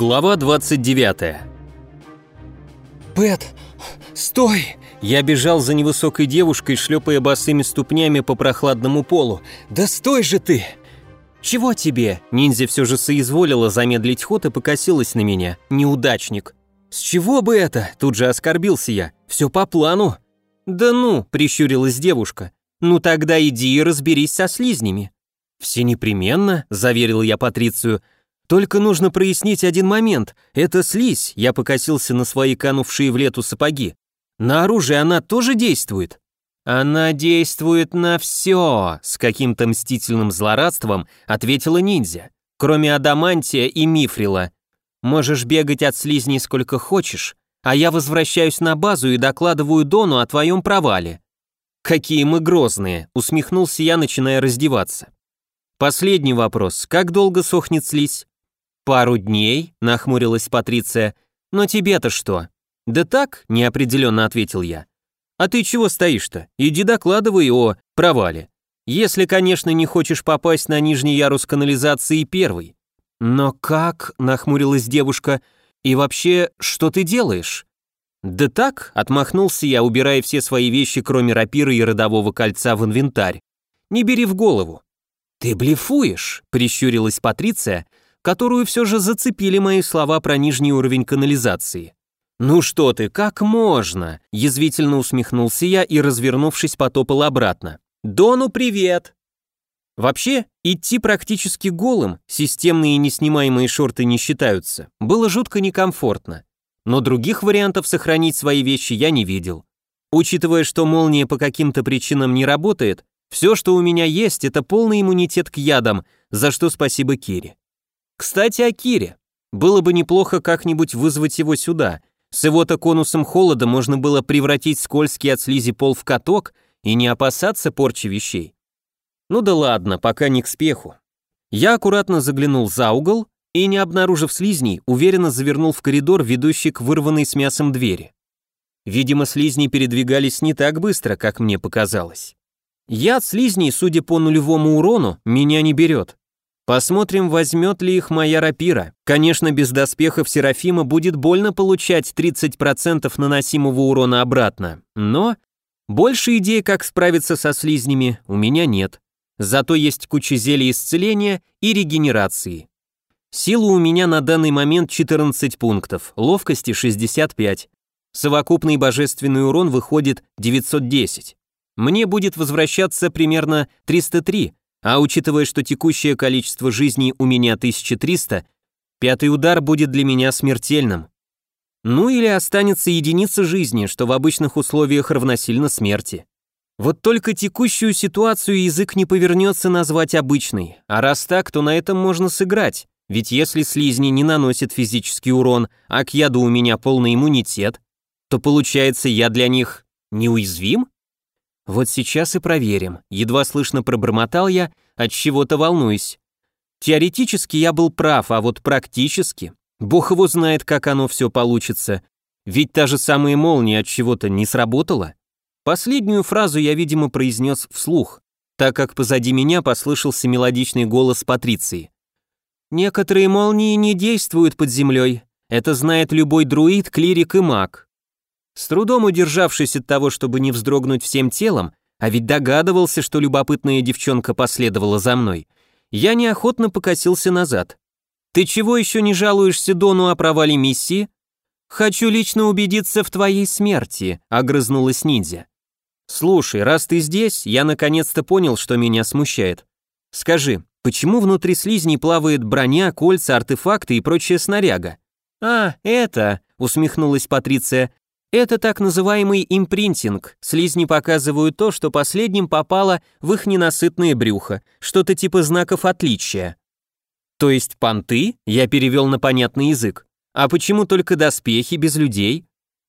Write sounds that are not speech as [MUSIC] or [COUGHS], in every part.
Глава 29. «Пэт, стой!» Я бежал за невысокой девушкой, шлепая босыми ступнями по прохладному полу. «Да стой же ты!» «Чего тебе?» Ниндзя все же соизволила замедлить ход и покосилась на меня. «Неудачник». «С чего бы это?» Тут же оскорбился я. «Все по плану». «Да ну», прищурилась девушка. «Ну тогда иди и разберись со слизнями». «Все непременно», заверил я Патрицию. «Только нужно прояснить один момент. Это слизь», я покосился на свои канувшие в лету сапоги. «На оружие она тоже действует?» «Она действует на все», — с каким-то мстительным злорадством ответила ниндзя. «Кроме адамантия и мифрила. Можешь бегать от слизней сколько хочешь, а я возвращаюсь на базу и докладываю Дону о твоем провале». «Какие мы грозные», — усмехнулся я, начиная раздеваться. «Последний вопрос. Как долго сохнет слизь?» «Пару дней», — нахмурилась Патриция. «Но тебе-то что?» «Да так», — неопределенно ответил я. А ты чего стоишь-то? Иди докладывай о провале. Если, конечно, не хочешь попасть на нижний ярус канализации первый. Но как? нахмурилась девушка. И вообще, что ты делаешь? Да так, отмахнулся я, убирая все свои вещи, кроме рапиры и родового кольца в инвентарь. Не бери в голову. Ты блефуешь, прищурилась Патриция, которую все же зацепили мои слова про нижний уровень канализации. «Ну что ты, как можно?» – язвительно усмехнулся я и, развернувшись, потопал обратно. «Дону привет!» Вообще, идти практически голым, системные неснимаемые шорты не считаются, было жутко некомфортно. Но других вариантов сохранить свои вещи я не видел. Учитывая, что молния по каким-то причинам не работает, все, что у меня есть, это полный иммунитет к ядам, за что спасибо Кире. Кстати, о Кире. Было бы неплохо как-нибудь вызвать его сюда, с его-то конусом холода можно было превратить скользкий от слизи пол в каток и не опасаться порчи вещей. Ну да ладно, пока не к спеху. Я аккуратно заглянул за угол и, не обнаружив слизней, уверенно завернул в коридор, ведущий к вырванной с мясом двери. Видимо, слизни передвигались не так быстро, как мне показалось. Яд слизней, судя по нулевому урону, меня не берет. Посмотрим, возьмет ли их моя рапира. Конечно, без доспехов Серафима будет больно получать 30% наносимого урона обратно, но больше идей, как справиться со слизнями, у меня нет. Зато есть куча зелий исцеления и регенерации. Сила у меня на данный момент 14 пунктов, ловкости 65. Совокупный божественный урон выходит 910. Мне будет возвращаться примерно 303, а учитывая, что текущее количество жизней у меня 1300, пятый удар будет для меня смертельным. Ну или останется единица жизни, что в обычных условиях равносильно смерти. Вот только текущую ситуацию язык не повернется назвать обычной, а раз так, то на этом можно сыграть, ведь если слизни не наносят физический урон, а к яду у меня полный иммунитет, то получается я для них неуязвим? Вот сейчас и проверим. Едва слышно пробормотал я, от чего-то волнуюсь. Теоретически я был прав, а вот практически, бог его знает, как оно все получится. Ведь та же самая молния от чего-то не сработала. Последнюю фразу я, видимо, произнес вслух, так как позади меня послышался мелодичный голос Патриции. Некоторые молнии не действуют под землей. Это знает любой друид, клирик и маг. С трудом удержавшись от того, чтобы не вздрогнуть всем телом, а ведь догадывался, что любопытная девчонка последовала за мной, я неохотно покосился назад. «Ты чего еще не жалуешься Дону о провале миссии?» «Хочу лично убедиться в твоей смерти», — огрызнулась ниндзя. «Слушай, раз ты здесь, я наконец-то понял, что меня смущает. Скажи, почему внутри слизней плавает броня, кольца, артефакты и прочая снаряга?» «А, это», — усмехнулась Патриция, это так называемый импринтинг. Слизни показывают то, что последним попало в их ненасытное брюхо, что-то типа знаков отличия. То есть понты? Я перевел на понятный язык. А почему только доспехи без людей?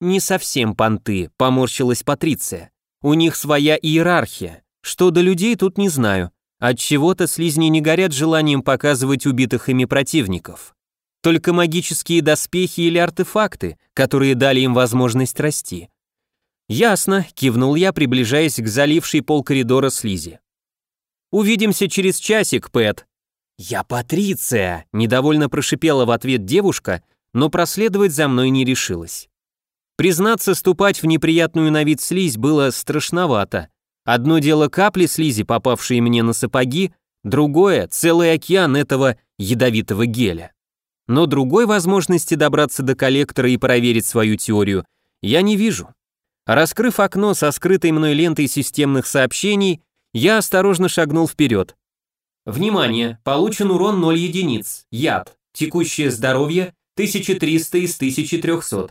Не совсем понты, поморщилась Патриция. У них своя иерархия. Что до людей тут не знаю. От чего-то слизни не горят желанием показывать убитых ими противников только магические доспехи или артефакты, которые дали им возможность расти. «Ясно», — кивнул я, приближаясь к залившей пол коридора слизи. «Увидимся через часик, Пэт». «Я Патриция!» – недовольно прошипела в ответ девушка, но проследовать за мной не решилась. Признаться, ступать в неприятную на вид слизь было страшновато. Одно дело капли слизи, попавшие мне на сапоги, другое – целый океан этого ядовитого геля. Но другой возможности добраться до коллектора и проверить свою теорию я не вижу. Раскрыв окно со скрытой мной лентой системных сообщений, я осторожно шагнул вперед. Внимание! Получен урон 0 единиц. Яд. Текущее здоровье 1300 из 1300.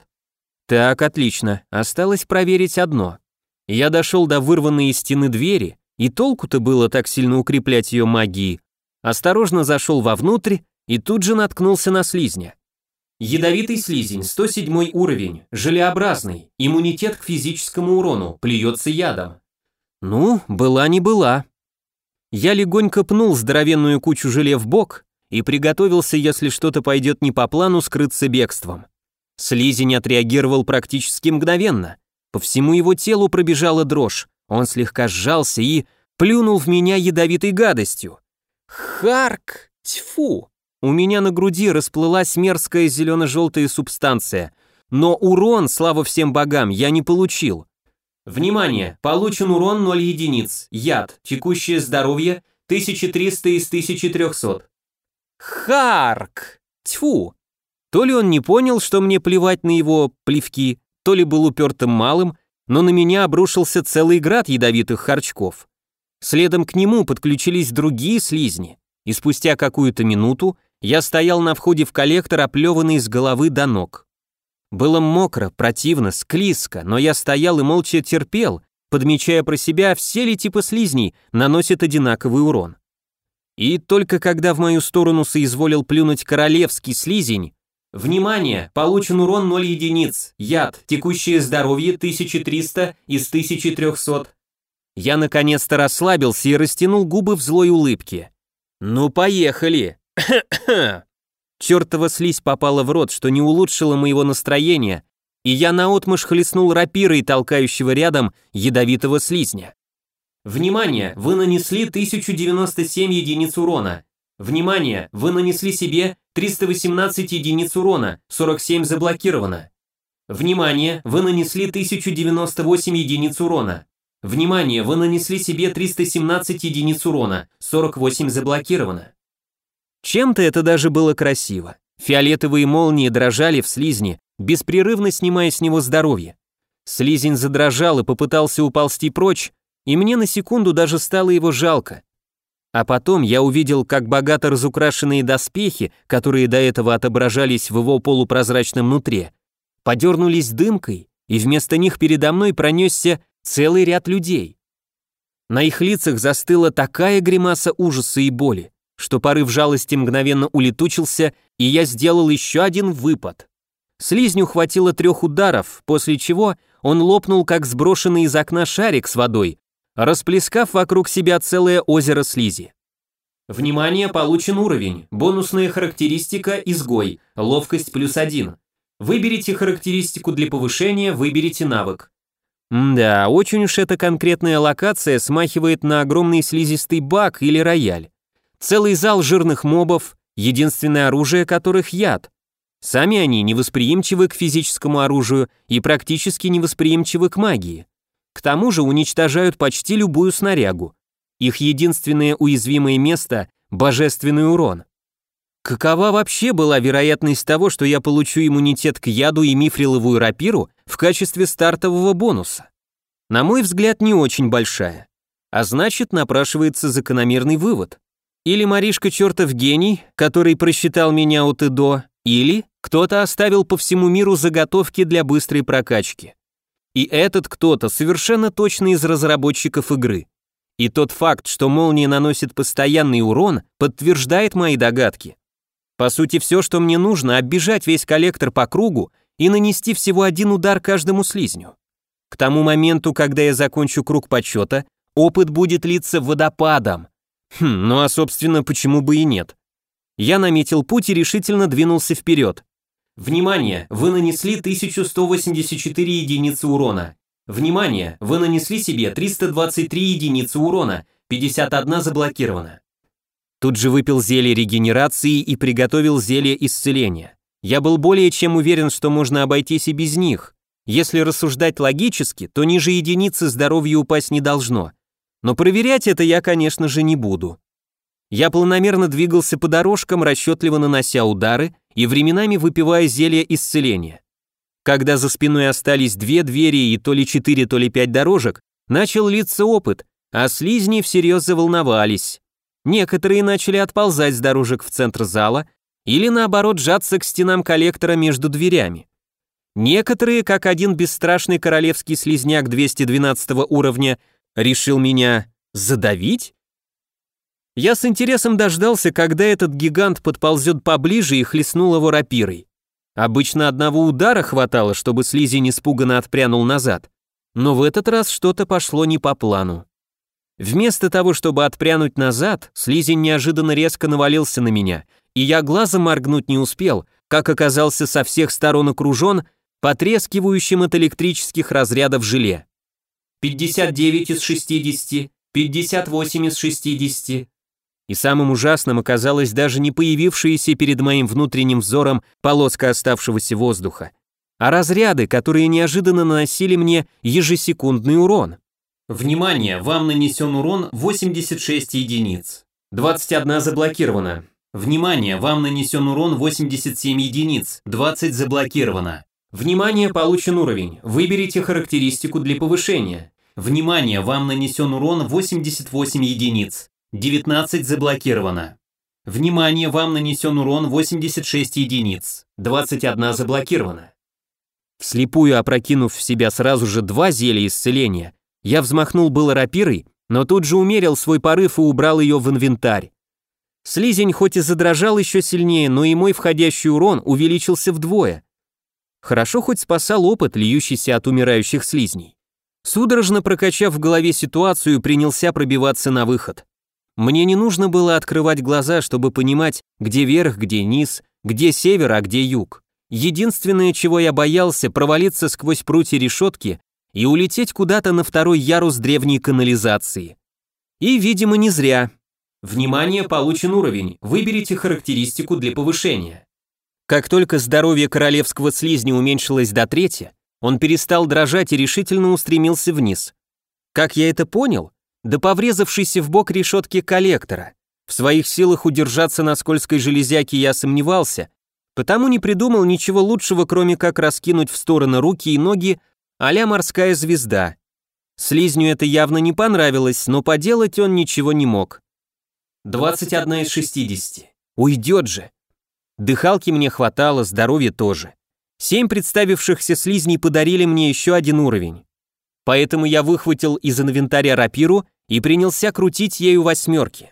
Так, отлично. Осталось проверить одно. Я дошел до вырванной из стены двери, и толку-то было так сильно укреплять ее магией. Осторожно зашел вовнутрь и тут же наткнулся на слизня. Ядовитый слизень, 107 уровень, желеобразный, иммунитет к физическому урону, плюется ядом. Ну, была не была. Я легонько пнул здоровенную кучу желе в бок и приготовился, если что-то пойдет не по плану, скрыться бегством. Слизень отреагировал практически мгновенно. По всему его телу пробежала дрожь. Он слегка сжался и плюнул в меня ядовитой гадостью. Харк! Тьфу! У меня на груди расплылась мерзкая зелено-желтая субстанция, но урон, слава всем богам, я не получил. Внимание! Получен урон 0 единиц. Яд. Текущее здоровье 1300 из 1300. Харк! Тьфу! То ли он не понял, что мне плевать на его плевки, то ли был упертым малым, но на меня обрушился целый град ядовитых харчков. Следом к нему подключились другие слизни, и спустя какую-то минуту я стоял на входе в коллектор, оплеванный с головы до ног. Было мокро, противно, склизко, но я стоял и молча терпел, подмечая про себя, все ли типы слизней наносят одинаковый урон. И только когда в мою сторону соизволил плюнуть королевский слизень, Внимание! Получен урон 0 единиц. Яд. Текущее здоровье 1300 из 1300. Я наконец-то расслабился и растянул губы в злой улыбке. Ну поехали. [COUGHS] Чертова слизь попала в рот, что не улучшило моего настроения, и я наотмашь хлестнул рапирой толкающего рядом ядовитого слизня. Внимание! Вы нанесли 1097 единиц урона. Внимание! Вы нанесли себе 318 единиц урона, 47 заблокировано. Внимание! Вы нанесли 1098 единиц урона. Внимание! Вы нанесли себе 317 единиц урона, 48 заблокировано. Чем-то это даже было красиво. Фиолетовые молнии дрожали в слизне, беспрерывно снимая с него здоровье. Слизень задрожал и попытался уползти прочь, и мне на секунду даже стало его жалко. А потом я увидел, как богато разукрашенные доспехи, которые до этого отображались в его полупрозрачном нутре, подернулись дымкой, и вместо них передо мной пронесся целый ряд людей. На их лицах застыла такая гримаса ужаса и боли, что порыв жалости мгновенно улетучился, и я сделал еще один выпад. Слизню хватило трех ударов, после чего он лопнул, как сброшенный из окна шарик с водой, расплескав вокруг себя целое озеро слизи. Внимание, получен уровень. Бонусная характеристика «Изгой». Ловкость плюс один. Выберите характеристику для повышения, выберите навык. Да, очень уж эта конкретная локация смахивает на огромный слизистый бак или рояль. Целый зал жирных мобов, единственное оружие которых яд. Сами они невосприимчивы к физическому оружию и практически невосприимчивы к магии. К тому же уничтожают почти любую снарягу. Их единственное уязвимое место – божественный урон. Какова вообще была вероятность того, что я получу иммунитет к яду и мифриловую рапиру в качестве стартового бонуса? На мой взгляд, не очень большая. А значит, напрашивается закономерный вывод. Или Маришка чертов гений, который просчитал меня от и до, или кто-то оставил по всему миру заготовки для быстрой прокачки. И этот кто-то совершенно точно из разработчиков игры. И тот факт, что молния наносит постоянный урон, подтверждает мои догадки. По сути, все, что мне нужно, оббежать весь коллектор по кругу и нанести всего один удар каждому слизню. К тому моменту, когда я закончу круг подсчета, опыт будет литься водопадом. Хм, ну а собственно, почему бы и нет? Я наметил путь и решительно двинулся вперед. Внимание, вы нанесли 1184 единицы урона. Внимание, вы нанесли себе 323 единицы урона, 51 заблокировано. Тут же выпил зелье регенерации и приготовил зелье исцеления. Я был более чем уверен, что можно обойтись и без них. Если рассуждать логически, то ниже единицы здоровья упасть не должно. Но проверять это я, конечно же, не буду. Я планомерно двигался по дорожкам, расчетливо нанося удары и временами выпивая зелье исцеления. Когда за спиной остались две двери и то ли четыре, то ли пять дорожек, начал литься опыт, а слизни всерьез заволновались. Некоторые начали отползать с дорожек в центр зала или наоборот сжаться к стенам коллектора между дверями. Некоторые, как один бесстрашный королевский слизняк 212 уровня, решил меня задавить? Я с интересом дождался, когда этот гигант подползет поближе и хлестнул его рапирой. Обычно одного удара хватало, чтобы слизень испуганно отпрянул назад. Но в этот раз что-то пошло не по плану. Вместо того, чтобы отпрянуть назад, слизень неожиданно резко навалился на меня, и я глазом моргнуть не успел, как оказался со всех сторон окружен потрескивающим от электрических разрядов желе. 59 из 60, 58 из 60, и самым ужасным оказалась даже не появившаяся перед моим внутренним взором полоска оставшегося воздуха, а разряды, которые неожиданно наносили мне ежесекундный урон. Внимание, вам нанесен урон 86 единиц. 21 заблокировано. Внимание, вам нанесен урон 87 единиц. 20 заблокировано. Внимание, получен уровень. Выберите характеристику для повышения. Внимание, вам нанесен урон 88 единиц. 19 заблокировано. Внимание, вам нанесен урон 86 единиц. 21 заблокировано. Вслепую опрокинув в себя сразу же два зелья исцеления, я взмахнул было рапирой, но тут же умерил свой порыв и убрал ее в инвентарь. Слизень хоть и задрожал еще сильнее, но и мой входящий урон увеличился вдвое. Хорошо хоть спасал опыт, льющийся от умирающих слизней. Судорожно прокачав в голове ситуацию, принялся пробиваться на выход. Мне не нужно было открывать глаза, чтобы понимать, где верх, где низ, где север, а где юг. Единственное, чего я боялся, провалиться сквозь прутья решетки и улететь куда-то на второй ярус древней канализации. И, видимо, не зря. Внимание, получен уровень. Выберите характеристику для повышения. Как только здоровье королевского слизня уменьшилось до трети, он перестал дрожать и решительно устремился вниз. Как я это понял? да поврезавшийся в бок решетки коллектора. В своих силах удержаться на скользкой железяке я сомневался, потому не придумал ничего лучшего, кроме как раскинуть в стороны руки и ноги а морская звезда. Слизню это явно не понравилось, но поделать он ничего не мог. 21 из 60. Уйдет же. Дыхалки мне хватало, здоровья тоже. Семь представившихся слизней подарили мне еще один уровень. Поэтому я выхватил из инвентаря рапиру и принялся крутить ею восьмерки.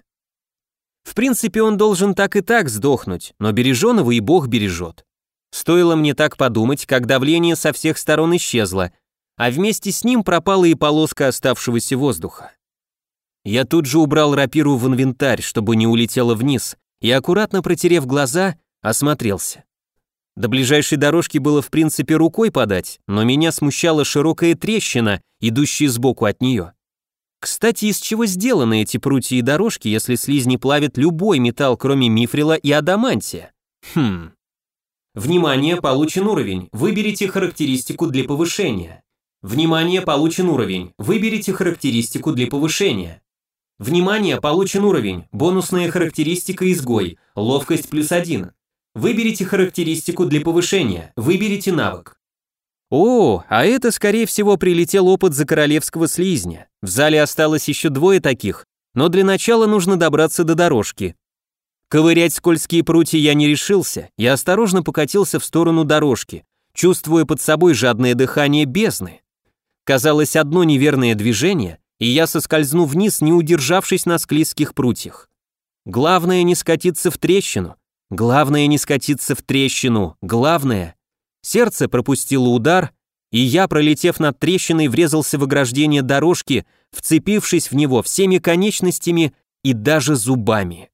В принципе, он должен так и так сдохнуть, но береженого и Бог бережет. Стоило мне так подумать, как давление со всех сторон исчезло, а вместе с ним пропала и полоска оставшегося воздуха. Я тут же убрал рапиру в инвентарь, чтобы не улетела вниз, и аккуратно протерев глаза, осмотрелся. До ближайшей дорожки было в принципе рукой подать, но меня смущала широкая трещина, идущая сбоку от нее. Кстати, из чего сделаны эти прутья и дорожки, если слизни плавят любой металл, кроме мифрила и адамантия? Хм. Внимание, получен уровень. Выберите характеристику для повышения. Внимание, получен уровень. Выберите характеристику для повышения. Внимание, получен уровень. Бонусная характеристика изгой. Ловкость плюс один. Выберите характеристику для повышения. Выберите навык. О, а это, скорее всего, прилетел опыт за королевского слизня. В зале осталось еще двое таких, но для начала нужно добраться до дорожки. Ковырять скользкие прутья я не решился, я осторожно покатился в сторону дорожки, чувствуя под собой жадное дыхание бездны. Казалось, одно неверное движение, и я соскользну вниз, не удержавшись на склизких прутьях. Главное не скатиться в трещину, главное не скатиться в трещину, главное Сердце пропустило удар, и я, пролетев над трещиной, врезался в ограждение дорожки, вцепившись в него всеми конечностями и даже зубами.